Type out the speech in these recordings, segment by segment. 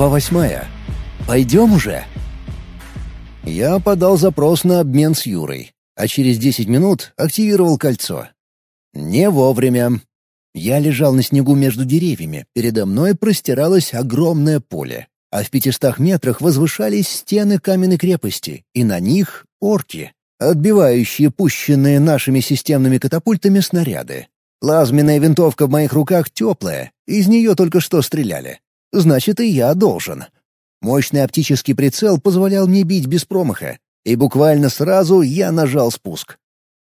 Глава восьмая. «Пойдем уже?» Я подал запрос на обмен с Юрой, а через десять минут активировал кольцо. Не вовремя. Я лежал на снегу между деревьями, передо мной простиралось огромное поле, а в пятистах метрах возвышались стены каменной крепости, и на них — орки, отбивающие пущенные нашими системными катапультами снаряды. Плазменная винтовка в моих руках теплая, из нее только что стреляли. Значит, и я должен. Мощный оптический прицел позволял мне бить без промаха, и буквально сразу я нажал спуск.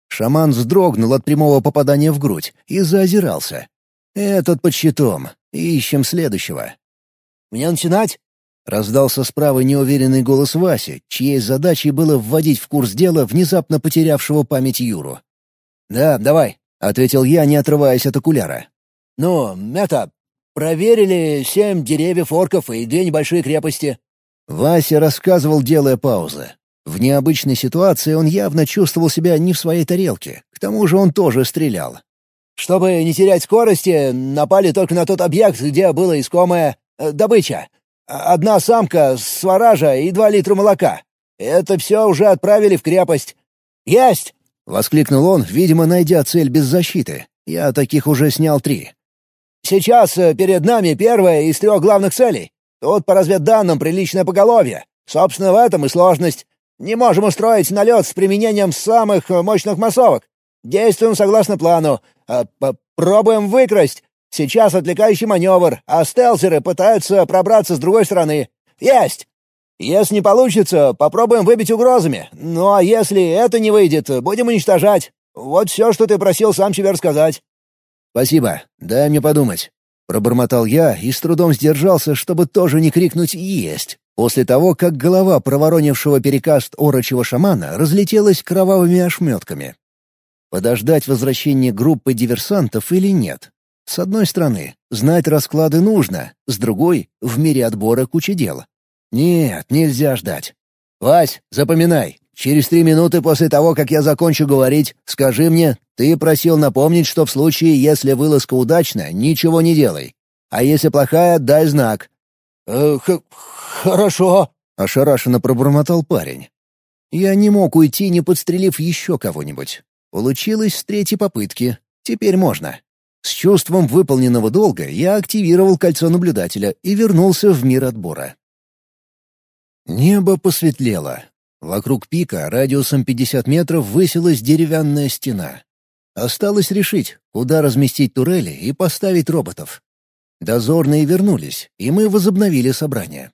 Шаман вздрогнул от прямого попадания в грудь и заозирался. «Этот под щитом. Ищем следующего». «Мне начинать?» — раздался справа неуверенный голос Васи, чьей задачей было вводить в курс дела внезапно потерявшего память Юру. «Да, давай», — ответил я, не отрываясь от окуляра. «Ну, это, Проверили семь деревьев орков и две небольшие крепости». Вася рассказывал, делая паузы. В необычной ситуации он явно чувствовал себя не в своей тарелке. К тому же он тоже стрелял. «Чтобы не терять скорости, напали только на тот объект, где была искомая э, добыча. Одна самка, сваража и два литра молока. Это все уже отправили в крепость. Есть!» — воскликнул он, видимо, найдя цель без защиты. «Я таких уже снял три. Сейчас э, перед нами первая из трех главных целей. Тут по разведданным приличное поголовье. Собственно, в этом и сложность. Не можем устроить налет с применением самых э, мощных массовок. Действуем согласно плану. А, попробуем выкрасть. Сейчас отвлекающий маневр, а стелсеры пытаются пробраться с другой стороны. Есть! Если не получится, попробуем выбить угрозами. Ну а если это не выйдет, будем уничтожать. Вот все, что ты просил сам себе рассказать. «Спасибо. Дай мне подумать». Пробормотал я и с трудом сдержался, чтобы тоже не крикнуть «Есть!» после того, как голова проворонившего перекаст орочего шамана разлетелась кровавыми ошметками. Подождать возвращения группы диверсантов или нет? С одной стороны, знать расклады нужно, с другой — в мире отбора куча дел. Нет, нельзя ждать. «Вась, запоминай, Через три минуты после того, как я закончу говорить, скажи мне, ты просил напомнить, что в случае, если вылазка удачная, ничего не делай. А если плохая, дай знак». «Э, «Хорошо», — ошарашенно пробормотал парень. Я не мог уйти, не подстрелив еще кого-нибудь. Получилось с третьей попытки. Теперь можно. С чувством выполненного долга я активировал кольцо наблюдателя и вернулся в мир отбора. Небо посветлело, Вокруг пика радиусом 50 метров высилась деревянная стена. Осталось решить, куда разместить турели и поставить роботов. Дозорные вернулись, и мы возобновили собрание.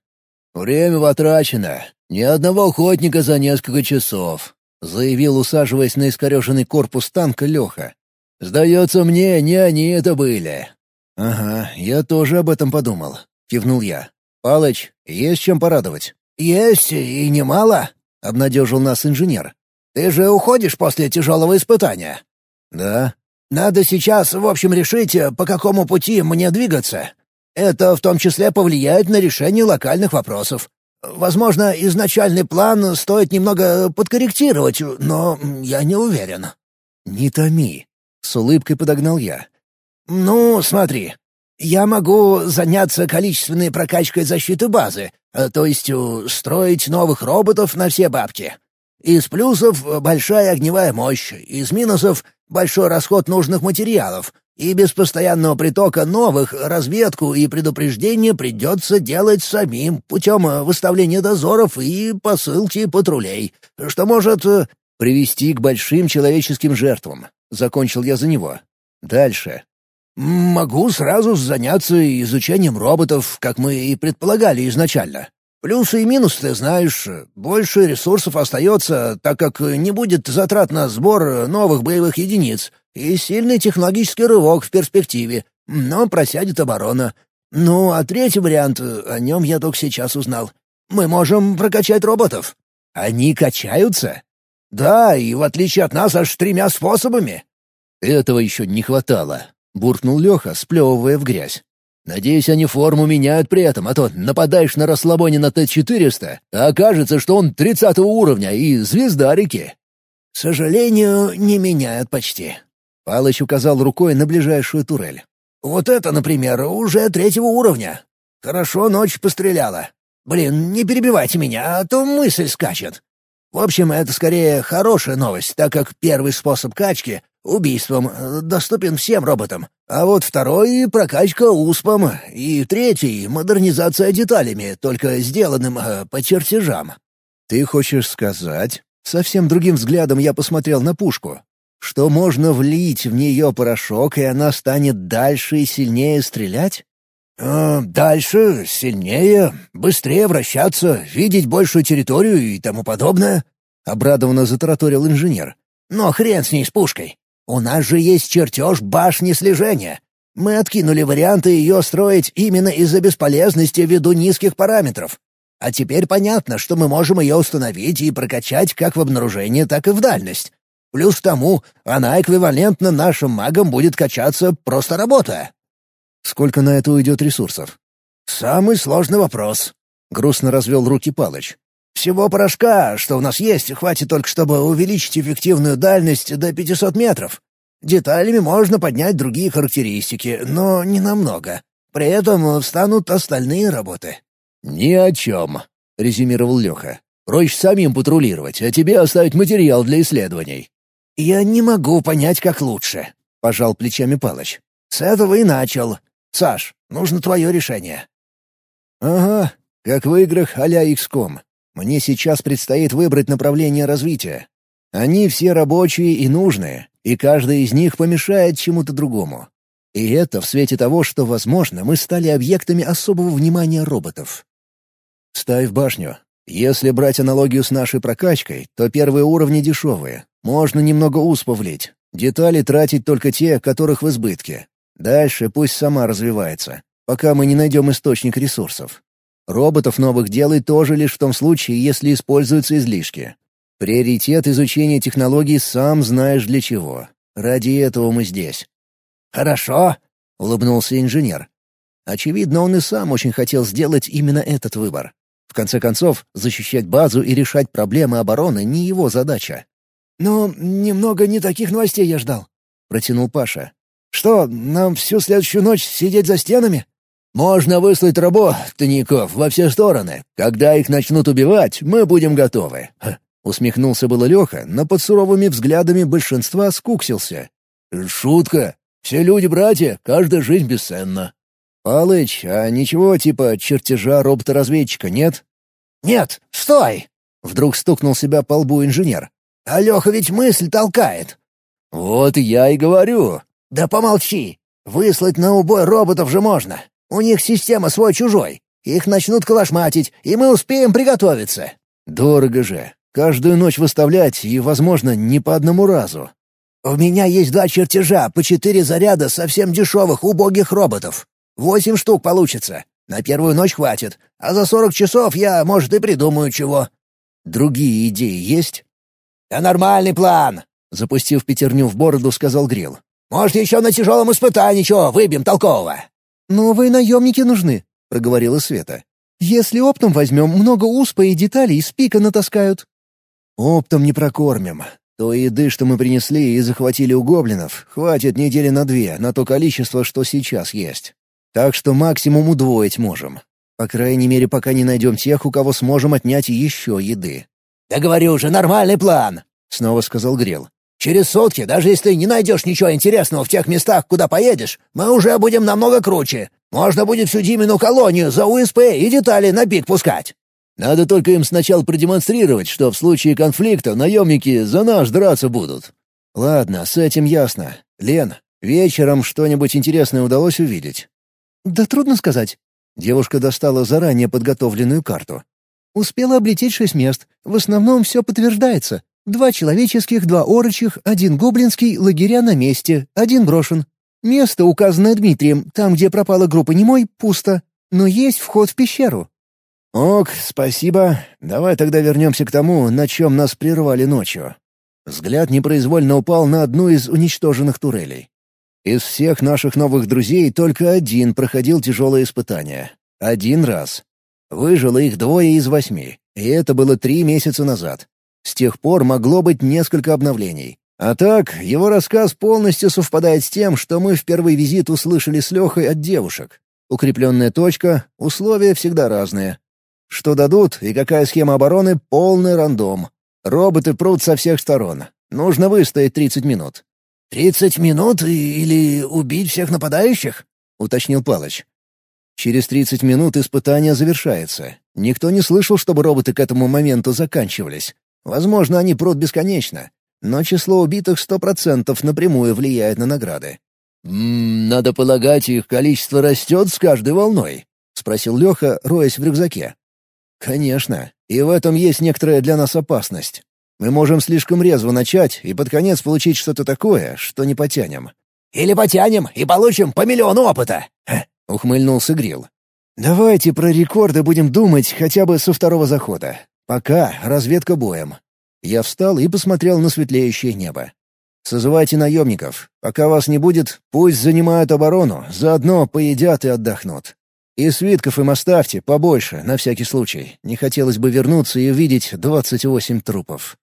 «Время потрачено. Ни одного охотника за несколько часов», — заявил, усаживаясь на искореженный корпус танка Леха. «Сдается мне, не они это были». «Ага, я тоже об этом подумал», — кивнул я. «Палыч, есть чем порадовать?» «Есть, и немало», — обнадежил нас инженер. «Ты же уходишь после тяжелого испытания?» «Да». «Надо сейчас, в общем, решить, по какому пути мне двигаться. Это в том числе повлияет на решение локальных вопросов. Возможно, изначальный план стоит немного подкорректировать, но я не уверен». «Не томи», — с улыбкой подогнал я. «Ну, смотри, я могу заняться количественной прокачкой защиты базы, э, то есть э, строить новых роботов на все бабки. Из плюсов — большая огневая мощь, из минусов — большой расход нужных материалов, и без постоянного притока новых разведку и предупреждение придется делать самим путем э, выставления дозоров и посылки патрулей, что может... «Привести к большим человеческим жертвам», — закончил я за него. «Дальше. «Могу сразу заняться изучением роботов, как мы и предполагали изначально. Плюсы и минусы ты знаешь. Больше ресурсов остается, так как не будет затрат на сбор новых боевых единиц, и сильный технологический рывок в перспективе, но просядет оборона. Ну, а третий вариант, о нем я только сейчас узнал. Мы можем прокачать роботов». «Они качаются?» «Да, и в отличие от нас аж тремя способами». «Этого еще не хватало», — буркнул Леха, сплевывая в грязь. «Надеюсь, они форму меняют при этом, а то нападаешь на расслабоне на Т-400, а окажется, что он тридцатого уровня и звезда реки». «К сожалению, не меняют почти». Палыч указал рукой на ближайшую турель. «Вот это, например, уже третьего уровня. Хорошо ночь постреляла. Блин, не перебивайте меня, а то мысль скачет. В общем, это скорее хорошая новость, так как первый способ качки — убийством — доступен всем роботам, а вот второй — прокачка успом, и третий — модернизация деталями, только сделанным э, по чертежам. Ты хочешь сказать? Совсем другим взглядом я посмотрел на пушку. Что можно влить в нее порошок, и она станет дальше и сильнее стрелять? Э, «Дальше, сильнее, быстрее вращаться, видеть большую территорию и тому подобное», — обрадованно затараторил инженер. «Но хрен с ней с пушкой. У нас же есть чертеж башни слежения. Мы откинули варианты ее строить именно из-за бесполезности ввиду низких параметров. А теперь понятно, что мы можем ее установить и прокачать как в обнаружение, так и в дальность. Плюс тому, она эквивалентно нашим магам будет качаться, просто работая. Сколько на это уйдет ресурсов? Самый сложный вопрос. Грустно развел руки Палыч. Всего порошка, что у нас есть, хватит только, чтобы увеличить эффективную дальность до 500 метров. Деталями можно поднять другие характеристики, но не намного. При этом встанут остальные работы. «Ни о чем», — резюмировал Леха. «Проще самим патрулировать, а тебе оставить материал для исследований». «Я не могу понять, как лучше», — пожал плечами Палыч. «С этого и начал. Саш, нужно твое решение». «Ага, как в играх а-ля XCOM. Мне сейчас предстоит выбрать направление развития. Они все рабочие и нужные, и каждый из них помешает чему-то другому. И это в свете того, что, возможно, мы стали объектами особого внимания роботов. Ставь башню. Если брать аналогию с нашей прокачкой, то первые уровни дешевые. Можно немного усповлить. Детали тратить только те, которых в избытке. Дальше пусть сама развивается, пока мы не найдем источник ресурсов. Роботов новых делай тоже лишь в том случае, если используются излишки. Приоритет изучения технологий сам знаешь для чего. Ради этого мы здесь. «Хорошо», — улыбнулся инженер. Очевидно, он и сам очень хотел сделать именно этот выбор. В конце концов, защищать базу и решать проблемы обороны не его задача. «Но немного не таких новостей я ждал», — протянул Паша. Что, нам всю следующую ночь сидеть за стенами? Можно выслать работников во все стороны. Когда их начнут убивать, мы будем готовы. Усмехнулся было Леха, но под суровыми взглядами большинства скуксился. «Шутка. Все люди братья, каждая жизнь бесценна». «Палыч, а ничего типа чертежа робота-разведчика нет?» «Нет, стой!» — вдруг стукнул себя по лбу инженер. «А Леха ведь мысль толкает». «Вот я и говорю. «Да помолчи! Выслать на убой роботов же можно. У них система свой-чужой. Их начнут калашматить, и мы успеем приготовиться». «Дорого же. Каждую ночь выставлять и, возможно, не по одному разу». «У меня есть два чертежа по четыре заряда совсем дешевых убогих роботов. Восемь штук получится. На первую ночь хватит, а за сорок часов я, может, и придумаю чего». «Другие идеи есть?» «Да нормальный план!» — запустив пятерню в бороду, сказал Грил. Может, еще на тяжелом испытании чего выбьем толкового?» «Новые наемники нужны», — проговорила Света. «Если оптом возьмем, много успа и деталей из пика натаскают». «Оптом не прокормим. То еды, что мы принесли и захватили у гоблинов, хватит недели на две на то количество, что сейчас есть. Так что максимум удвоить можем. По крайней мере, пока не найдем тех, у кого сможем отнять еще еды». «Да говорю же, нормальный план», — снова сказал Грел. Через сутки, даже если не найдешь ничего интересного в тех местах, куда поедешь, мы уже будем намного круче. Можно будет всю Димину колонию за УСП и детали на пик пускать». «Надо только им сначала продемонстрировать, что в случае конфликта наемники за наш драться будут». «Ладно, с этим ясно. Лен, вечером что-нибудь интересное удалось увидеть?» «Да трудно сказать». Девушка достала заранее подготовленную карту. «Успела облететь шесть мест. В основном все подтверждается. Два человеческих, два орочих, один гоблинский, лагеря на месте, один брошен. Место, указанное Дмитрием, там, где пропала группа Немой, пусто, но есть вход в пещеру». «Ок, спасибо. Давай тогда вернемся к тому, на чем нас прервали ночью». Взгляд непроизвольно упал на одну из уничтоженных турелей. Из всех наших новых друзей только один проходил тяжелое испытание. Один раз. Выжило их двое из восьми, и это было три месяца назад. С тех пор могло быть несколько обновлений. А так, его рассказ полностью совпадает с тем, что мы в первый визит услышали с Лехой от девушек. укрепленная точка, условия всегда разные. Что дадут и какая схема обороны — полный рандом. Роботы прут со всех сторон. Нужно выстоять 30 минут. «Тридцать минут или убить всех нападающих?» — уточнил Палыч. Через 30 минут испытание завершается. Никто не слышал, чтобы роботы к этому моменту заканчивались. Возможно, они прут бесконечно. Но число убитых сто процентов напрямую влияет на награды. «М -м, «Надо полагать, их количество растет с каждой волной», — спросил Леха, роясь в рюкзаке. «Конечно. И в этом есть некоторая для нас опасность. Мы можем слишком резво начать и под конец получить что-то такое, что не потянем». «Или потянем и получим по миллиону опыта!» — ухмыльнулся Грил. «Давайте про рекорды будем думать хотя бы со второго захода. Пока разведка боем». Я встал и посмотрел на светлеющее небо. «Созывайте наемников. Пока вас не будет, пусть занимают оборону, заодно поедят и отдохнут. И свитков им оставьте побольше, на всякий случай. Не хотелось бы вернуться и увидеть двадцать восемь трупов».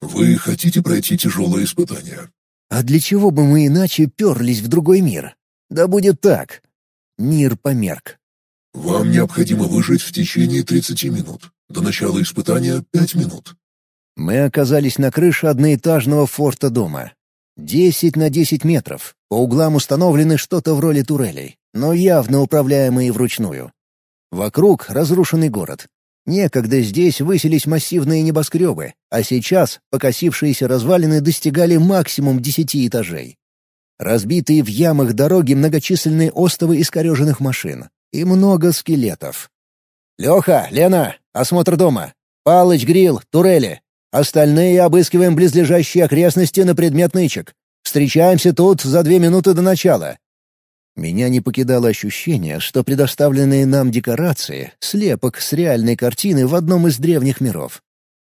«Вы хотите пройти тяжелое испытание?» «А для чего бы мы иначе перлись в другой мир? Да будет так». Мир померк. «Вам необходимо выжить в течение тридцати минут. До начала испытания пять минут». Мы оказались на крыше одноэтажного форта дома. Десять на десять метров. По углам установлены что-то в роли турелей, но явно управляемые вручную. Вокруг разрушенный город. Некогда здесь высились массивные небоскребы, а сейчас покосившиеся развалины достигали максимум десяти этажей. Разбитые в ямах дороги многочисленные остовы искореженных машин. И много скелетов. «Леха, Лена, осмотр дома. Палыч, Грил, турели. Остальные обыскиваем близлежащие окрестности на предмет нычек. Встречаемся тут за две минуты до начала. Меня не покидало ощущение, что предоставленные нам декорации — слепок с реальной картины в одном из древних миров.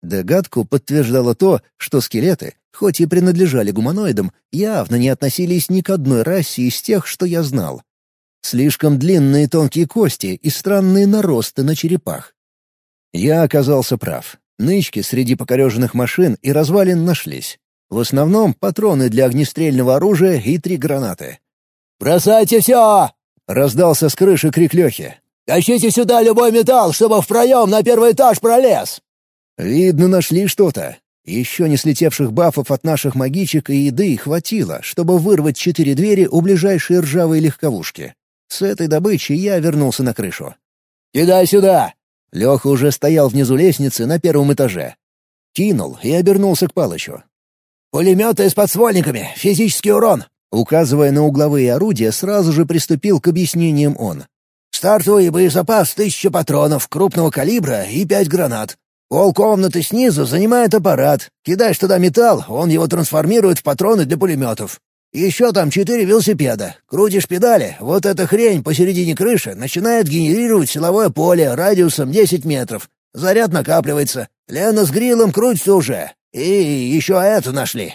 Догадку подтверждало то, что скелеты, хоть и принадлежали гуманоидам, явно не относились ни к одной расе из тех, что я знал. Слишком длинные тонкие кости и странные наросты на черепах. Я оказался прав. Нычки среди покореженных машин и развалин нашлись. В основном патроны для огнестрельного оружия и три гранаты. «Бросайте все!» — раздался с крыши крик Лехи. «Тащите сюда любой металл, чтобы в проем на первый этаж пролез!» Видно, нашли что-то. Еще не слетевших бафов от наших магичек и еды хватило, чтобы вырвать четыре двери у ближайшей ржавой легковушки. С этой добычей я вернулся на крышу. «Кидай сюда!» Леха уже стоял внизу лестницы на первом этаже. Кинул и обернулся к Палычу. «Пулеметы с подствольниками, физический урон, Указывая на угловые орудия, сразу же приступил к объяснениям он. «Стартовый боезапас — тысяча патронов крупного калибра и пять гранат. Пол комнаты снизу занимает аппарат. Кидаешь туда металл, он его трансформирует в патроны для пулеметов. Еще там четыре велосипеда. Крутишь педали, вот эта хрень посередине крыши начинает генерировать силовое поле радиусом 10 метров. Заряд накапливается. Лена с грилом крутится уже. И еще это нашли.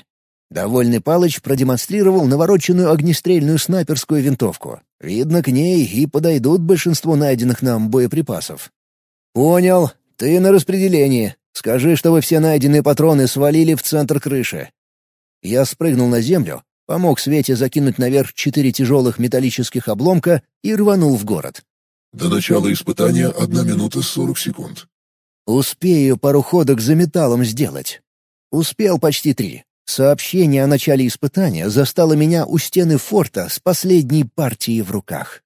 Довольный Палыч продемонстрировал навороченную огнестрельную снайперскую винтовку. Видно, к ней и подойдут большинство найденных нам боеприпасов. «Понял. Ты на распределении. Скажи, чтобы все найденные патроны свалили в центр крыши». Я спрыгнул на землю, помог Свете закинуть наверх четыре тяжелых металлических обломка и рванул в город. «До начала испытания одна минута сорок секунд». «Успею пару ходок за металлом сделать». Успел почти три. Сообщение о начале испытания застало меня у стены форта с последней партией в руках.